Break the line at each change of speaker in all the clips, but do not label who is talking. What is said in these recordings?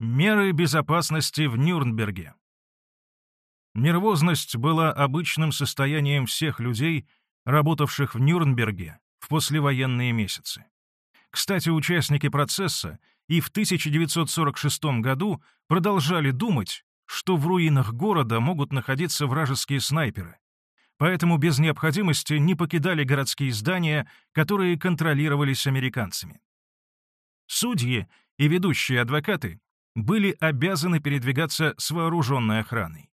Меры безопасности в Нюрнберге. Нервозность была обычным состоянием всех людей, работавших в Нюрнберге в послевоенные месяцы. Кстати, участники процесса и в 1946 году продолжали думать, что в руинах города могут находиться вражеские снайперы, поэтому без необходимости не покидали городские здания, которые контролировались американцами. Судьи и ведущие адвокаты были обязаны передвигаться с вооруженной охраной.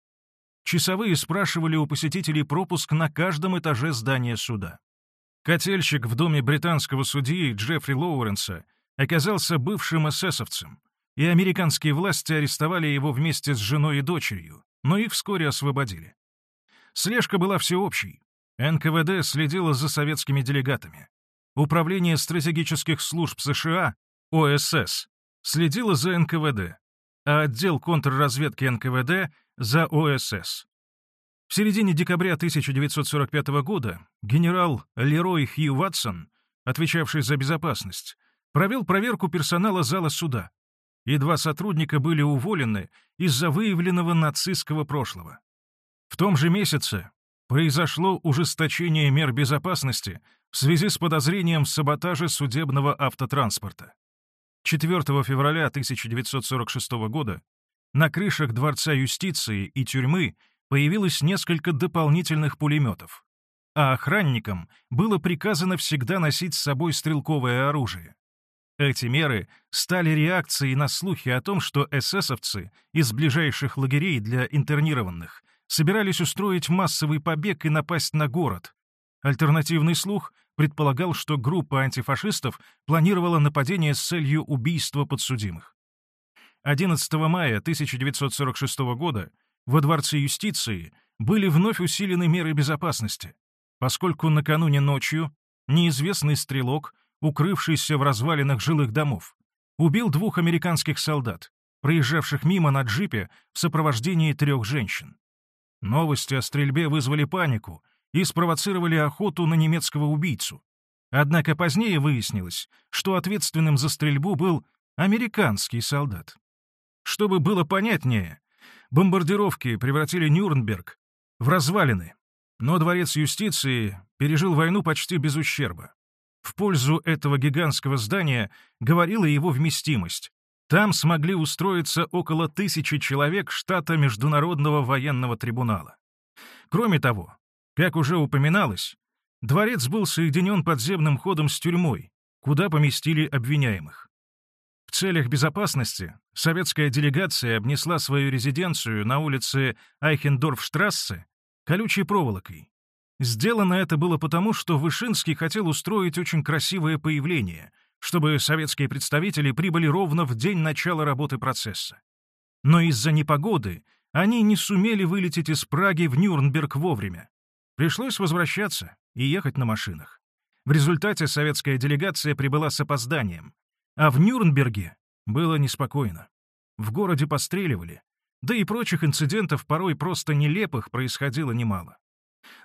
Часовые спрашивали у посетителей пропуск на каждом этаже здания суда. Котельщик в доме британского судьи Джеффри Лоуренса оказался бывшим эсэсовцем, и американские власти арестовали его вместе с женой и дочерью, но их вскоре освободили. Слежка была всеобщей. НКВД следило за советскими делегатами. Управление стратегических служб США, ОСС, следило за НКВД, а отдел контрразведки НКВД — за ОСС. В середине декабря 1945 года генерал Лерой Хью Ватсон, отвечавший за безопасность, провел проверку персонала зала суда, и два сотрудника были уволены из-за выявленного нацистского прошлого. В том же месяце произошло ужесточение мер безопасности в связи с подозрением в саботаже судебного автотранспорта. 4 февраля 1946 года на крышах Дворца юстиции и тюрьмы появилось несколько дополнительных пулеметов, а охранникам было приказано всегда носить с собой стрелковое оружие. Эти меры стали реакцией на слухи о том, что эсэсовцы из ближайших лагерей для интернированных собирались устроить массовый побег и напасть на город. Альтернативный слух предполагал, что группа антифашистов планировала нападение с целью убийства подсудимых. 11 мая 1946 года во Дворце юстиции были вновь усилены меры безопасности, поскольку накануне ночью неизвестный стрелок, укрывшийся в развалинах жилых домов, убил двух американских солдат, проезжавших мимо на джипе в сопровождении трех женщин. Новости о стрельбе вызвали панику, и спровоцировали охоту на немецкого убийцу. Однако позднее выяснилось, что ответственным за стрельбу был американский солдат. Чтобы было понятнее, бомбардировки превратили Нюрнберг в развалины, но дворец юстиции пережил войну почти без ущерба. В пользу этого гигантского здания говорила его вместимость. Там смогли устроиться около тысячи человек штата Международного военного трибунала. Кроме того, как уже упоминалось, дворец был соединен подземным ходом с тюрьмой, куда поместили обвиняемых. В целях безопасности советская делегация обнесла свою резиденцию на улице Айхендорфштрассе колючей проволокой. Сделано это было потому, что Вышинский хотел устроить очень красивое появление, чтобы советские представители прибыли ровно в день начала работы процесса. Но из-за непогоды они не сумели вылететь из Праги в Нюрнберг вовремя, Пришлось возвращаться и ехать на машинах. В результате советская делегация прибыла с опозданием, а в Нюрнберге было неспокойно. В городе постреливали, да и прочих инцидентов, порой просто нелепых, происходило немало.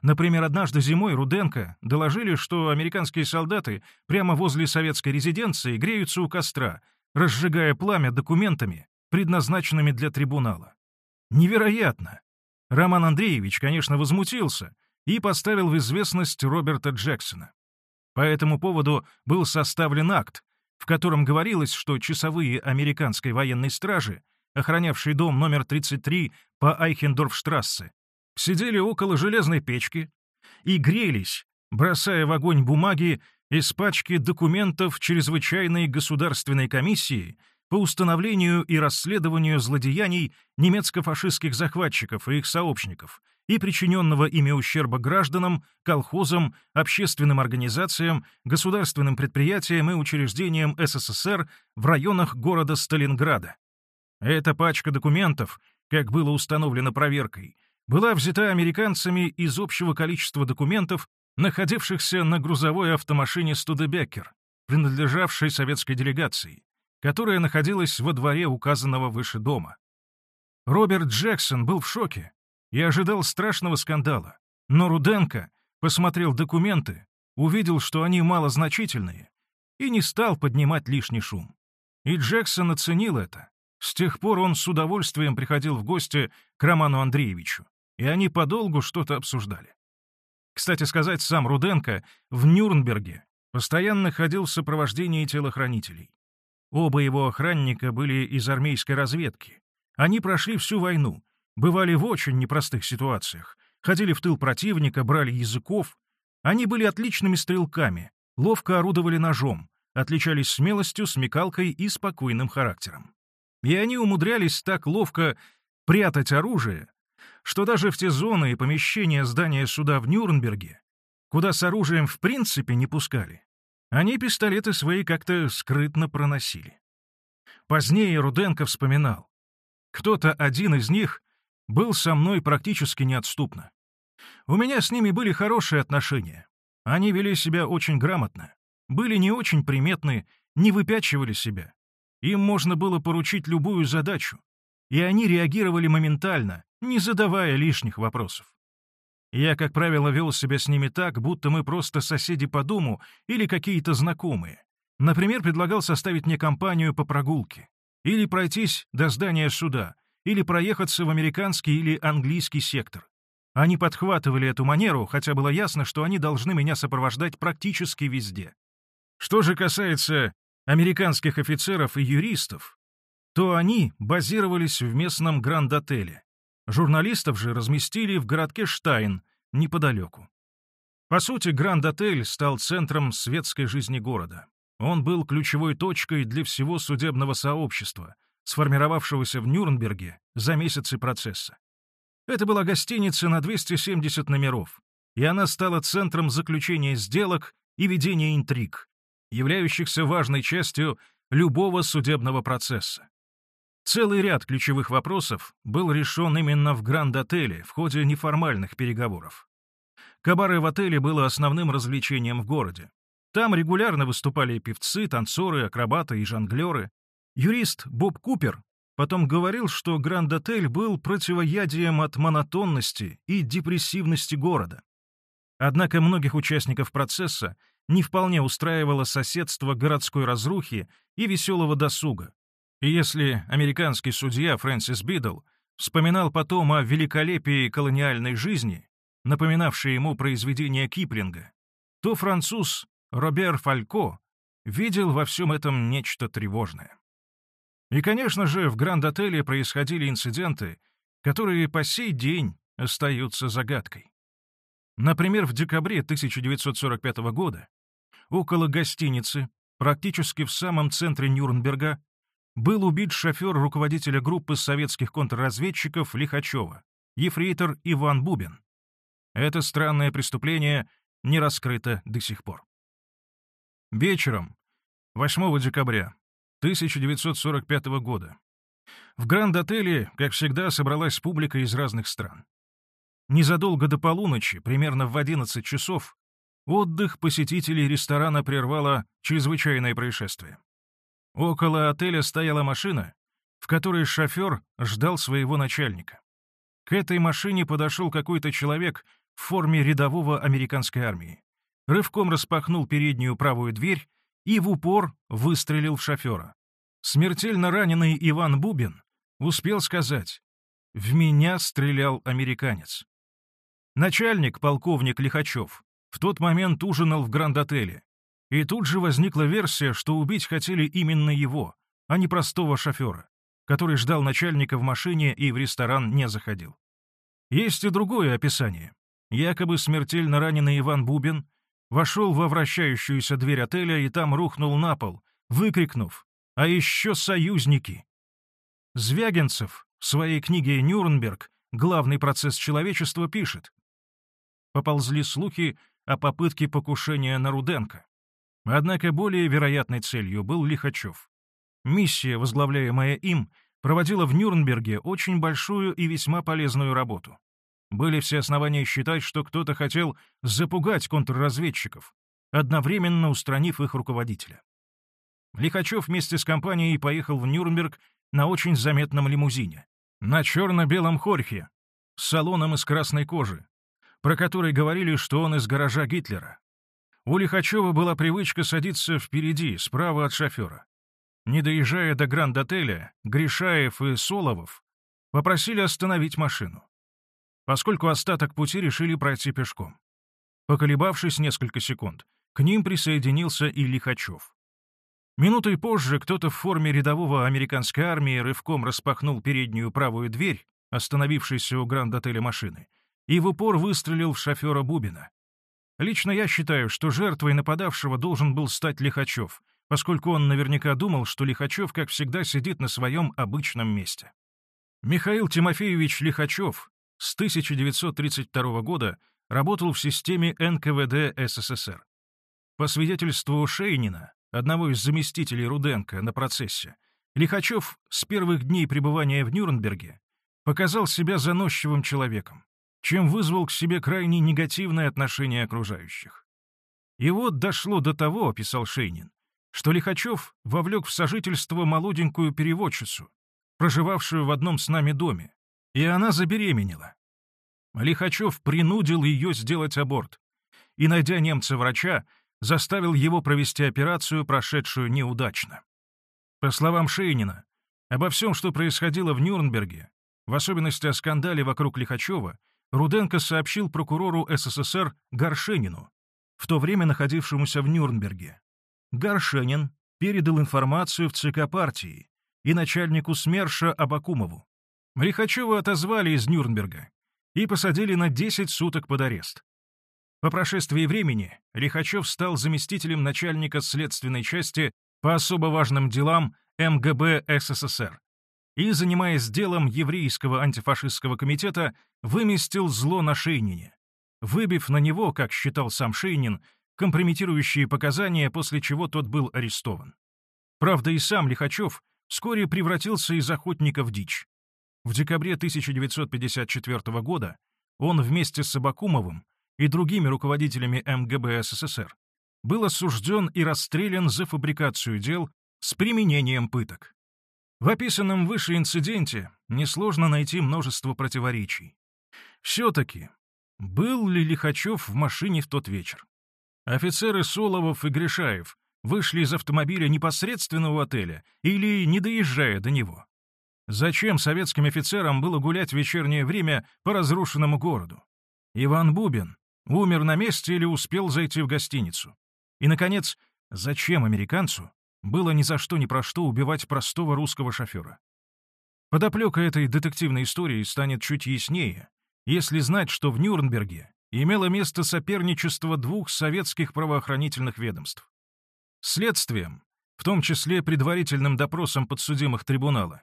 Например, однажды зимой Руденко доложили, что американские солдаты прямо возле советской резиденции греются у костра, разжигая пламя документами, предназначенными для трибунала. Невероятно! Роман Андреевич, конечно, возмутился — и поставил в известность Роберта Джексона. По этому поводу был составлен акт, в котором говорилось, что часовые американской военной стражи, охранявшие дом номер 33 по Айхендорфштрассе, сидели около железной печки и грелись, бросая в огонь бумаги из пачки документов чрезвычайной государственной комиссии по установлению и расследованию злодеяний немецко-фашистских захватчиков и их сообщников — и причиненного ими ущерба гражданам, колхозам, общественным организациям, государственным предприятиям и учреждениям СССР в районах города Сталинграда. Эта пачка документов, как было установлено проверкой, была взята американцами из общего количества документов, находившихся на грузовой автомашине «Студебеккер», принадлежавшей советской делегации, которая находилась во дворе указанного выше дома. Роберт Джексон был в шоке, и ожидал страшного скандала. Но Руденко посмотрел документы, увидел, что они малозначительные, и не стал поднимать лишний шум. И Джексон оценил это, С тех пор он с удовольствием приходил в гости к Роману Андреевичу, и они подолгу что-то обсуждали. Кстати сказать, сам Руденко в Нюрнберге постоянно ходил в сопровождении телохранителей. Оба его охранника были из армейской разведки. Они прошли всю войну, бывали в очень непростых ситуациях, ходили в тыл противника, брали языков. Они были отличными стрелками, ловко орудовали ножом, отличались смелостью, смекалкой и спокойным характером. И они умудрялись так ловко прятать оружие, что даже в те зоны и помещения здания суда в Нюрнберге, куда с оружием в принципе не пускали, они пистолеты свои как-то скрытно проносили. Позднее Руденко вспоминал. Кто-то один из них был со мной практически неотступно. У меня с ними были хорошие отношения. Они вели себя очень грамотно, были не очень приметны, не выпячивали себя. Им можно было поручить любую задачу, и они реагировали моментально, не задавая лишних вопросов. Я, как правило, вел себя с ними так, будто мы просто соседи по дому или какие-то знакомые. Например, предлагал составить мне компанию по прогулке, или пройтись до здания суда, или проехаться в американский или английский сектор. Они подхватывали эту манеру, хотя было ясно, что они должны меня сопровождать практически везде. Что же касается американских офицеров и юристов, то они базировались в местном Гранд-отеле. Журналистов же разместили в городке Штайн, неподалеку. По сути, Гранд-отель стал центром светской жизни города. Он был ключевой точкой для всего судебного сообщества, сформировавшегося в Нюрнберге за месяцы процесса. Это была гостиница на 270 номеров, и она стала центром заключения сделок и ведения интриг, являющихся важной частью любого судебного процесса. Целый ряд ключевых вопросов был решен именно в Гранд-отеле в ходе неформальных переговоров. Кабаре в отеле было основным развлечением в городе. Там регулярно выступали певцы, танцоры, акробаты и жонглеры. Юрист Боб Купер потом говорил, что Гранд-отель был противоядием от монотонности и депрессивности города. Однако многих участников процесса не вполне устраивало соседство городской разрухи и веселого досуга. И если американский судья Фрэнсис Бидл вспоминал потом о великолепии колониальной жизни, напоминавшей ему произведение Киплинга, то француз Робер Фалько видел во всем этом нечто тревожное. И, конечно же, в Гранд-отеле происходили инциденты, которые по сей день остаются загадкой. Например, в декабре 1945 года около гостиницы, практически в самом центре Нюрнберга, был убит шофер руководителя группы советских контрразведчиков Лихачева, ефрейтор Иван Бубин. Это странное преступление не раскрыто до сих пор. Вечером, 8 декабря 1945 года, в Гранд-отеле, как всегда, собралась публика из разных стран. Незадолго до полуночи, примерно в 11 часов, Отдых посетителей ресторана прервало чрезвычайное происшествие. Около отеля стояла машина, в которой шофер ждал своего начальника. К этой машине подошел какой-то человек в форме рядового американской армии. Рывком распахнул переднюю правую дверь и в упор выстрелил в шофера. Смертельно раненый Иван Бубин успел сказать «В меня стрелял американец». Начальник, полковник Лихачев, в тот момент ужинал в Гранд-отеле. И тут же возникла версия, что убить хотели именно его, а не простого шофера, который ждал начальника в машине и в ресторан не заходил. Есть и другое описание. Якобы смертельно раненый Иван Бубин вошел во вращающуюся дверь отеля и там рухнул на пол, выкрикнув «А еще союзники!». Звягинцев в своей книге «Нюрнберг. Главный процесс человечества» пишет. Поползли слухи о попытке покушения на Руденко. Однако более вероятной целью был Лихачев. Миссия, возглавляемая им, проводила в Нюрнберге очень большую и весьма полезную работу. Были все основания считать, что кто-то хотел запугать контрразведчиков, одновременно устранив их руководителя. Лихачев вместе с компанией поехал в Нюрнберг на очень заметном лимузине, на черно-белом хорхе, с салоном из красной кожи, про который говорили, что он из гаража Гитлера. У Лихачева была привычка садиться впереди, справа от шофера. Не доезжая до Гранд-отеля, Гришаев и Соловов попросили остановить машину, поскольку остаток пути решили пройти пешком. Поколебавшись несколько секунд, к ним присоединился и Лихачев. Минутой позже кто-то в форме рядового американской армии рывком распахнул переднюю правую дверь, остановившейся у гранд-отеля машины, и в упор выстрелил в шофера Бубина. Лично я считаю, что жертвой нападавшего должен был стать Лихачев, поскольку он наверняка думал, что Лихачев, как всегда, сидит на своем обычном месте. Михаил Тимофеевич Лихачев с 1932 года работал в системе НКВД СССР. По свидетельству Шейнина, одного из заместителей Руденко на процессе, Лихачев с первых дней пребывания в Нюрнберге показал себя заносчивым человеком, чем вызвал к себе крайне негативное отношение окружающих. И вот дошло до того, писал Шейнин, что Лихачев вовлек в сожительство молоденькую переводчицу, проживавшую в одном с нами доме, и она забеременела. Лихачев принудил ее сделать аборт, и, найдя немца-врача, заставил его провести операцию, прошедшую неудачно. По словам Шейнина, обо всем, что происходило в Нюрнберге, в особенности о скандале вокруг Лихачева, Руденко сообщил прокурору СССР Горшенину, в то время находившемуся в Нюрнберге. Горшенин передал информацию в ЦК партии и начальнику СМЕРШа Абакумову. Лихачева отозвали из Нюрнберга и посадили на 10 суток под арест. По прошествии времени Лихачев стал заместителем начальника следственной части по особо важным делам МГБ СССР и, занимаясь делом еврейского антифашистского комитета, выместил зло на Шейнине, выбив на него, как считал сам Шейнин, компрометирующие показания, после чего тот был арестован. Правда, и сам Лихачев вскоре превратился из охотника в дичь. В декабре 1954 года он вместе с Абакумовым и другими руководителями МГБ СССР был осужден и расстрелян за фабрикацию дел с применением пыток. В описанном выше инциденте несложно найти множество противоречий. Все-таки, был ли Лихачев в машине в тот вечер? Офицеры Соловов и Гришаев вышли из автомобиля непосредственно у отеля или не доезжая до него. Зачем советским офицерам было гулять в вечернее время по разрушенному городу? Иван Бубин умер на месте или успел зайти в гостиницу? И, наконец, зачем американцу было ни за что ни про что убивать простого русского шофера? Подоплека этой детективной истории станет чуть яснее, если знать, что в Нюрнберге имело место соперничество двух советских правоохранительных ведомств. Следствием, в том числе предварительным допросом подсудимых трибунала,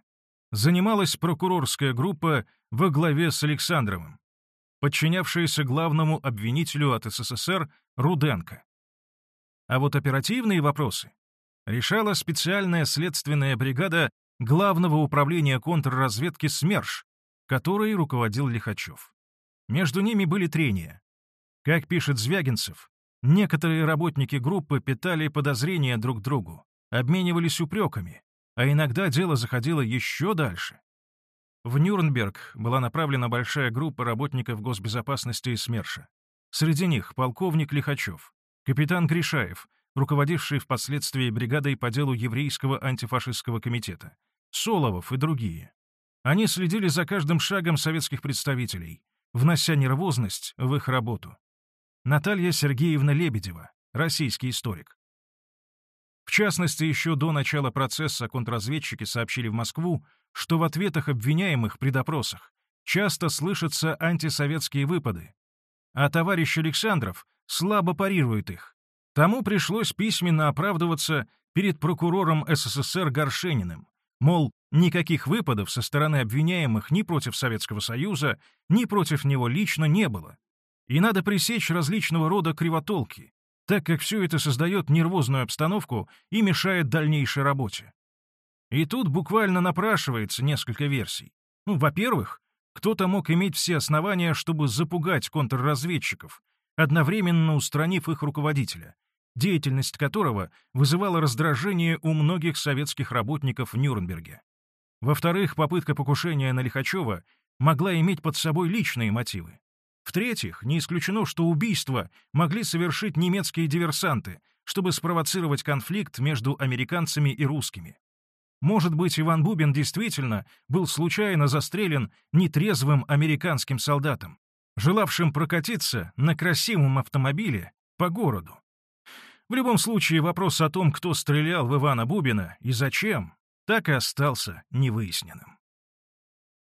занималась прокурорская группа во главе с Александровым, подчинявшаяся главному обвинителю от СССР Руденко. А вот оперативные вопросы решала специальная следственная бригада Главного управления контрразведки СМЕРШ, которой руководил Лихачев. Между ними были трения. Как пишет Звягинцев, некоторые работники группы питали подозрения друг другу, обменивались упреками, а иногда дело заходило еще дальше. В Нюрнберг была направлена большая группа работников госбезопасности и СМЕРШа. Среди них полковник Лихачев, капитан Гришаев, руководивший впоследствии бригадой по делу еврейского антифашистского комитета, Соловов и другие. Они следили за каждым шагом советских представителей, внося нервозность в их работу. Наталья Сергеевна Лебедева, российский историк. В частности, еще до начала процесса контрразведчики сообщили в Москву, что в ответах обвиняемых при допросах часто слышатся антисоветские выпады, а товарищ Александров слабо парирует их. Тому пришлось письменно оправдываться перед прокурором СССР Горшениным, мол, никаких выпадов со стороны обвиняемых ни против Советского Союза, ни против него лично не было. И надо пресечь различного рода кривотолки, так как все это создает нервозную обстановку и мешает дальнейшей работе. И тут буквально напрашивается несколько версий. Ну, во-первых, кто-то мог иметь все основания, чтобы запугать контрразведчиков, одновременно устранив их руководителя, деятельность которого вызывала раздражение у многих советских работников в Нюрнберге. Во-вторых, попытка покушения на Лихачева могла иметь под собой личные мотивы. В-третьих, не исключено, что убийство могли совершить немецкие диверсанты, чтобы спровоцировать конфликт между американцами и русскими. Может быть, Иван Бубин действительно был случайно застрелен нетрезвым американским солдатом, желавшим прокатиться на красивом автомобиле по городу. В любом случае, вопрос о том, кто стрелял в Ивана Бубина и зачем, так и остался невыясненным.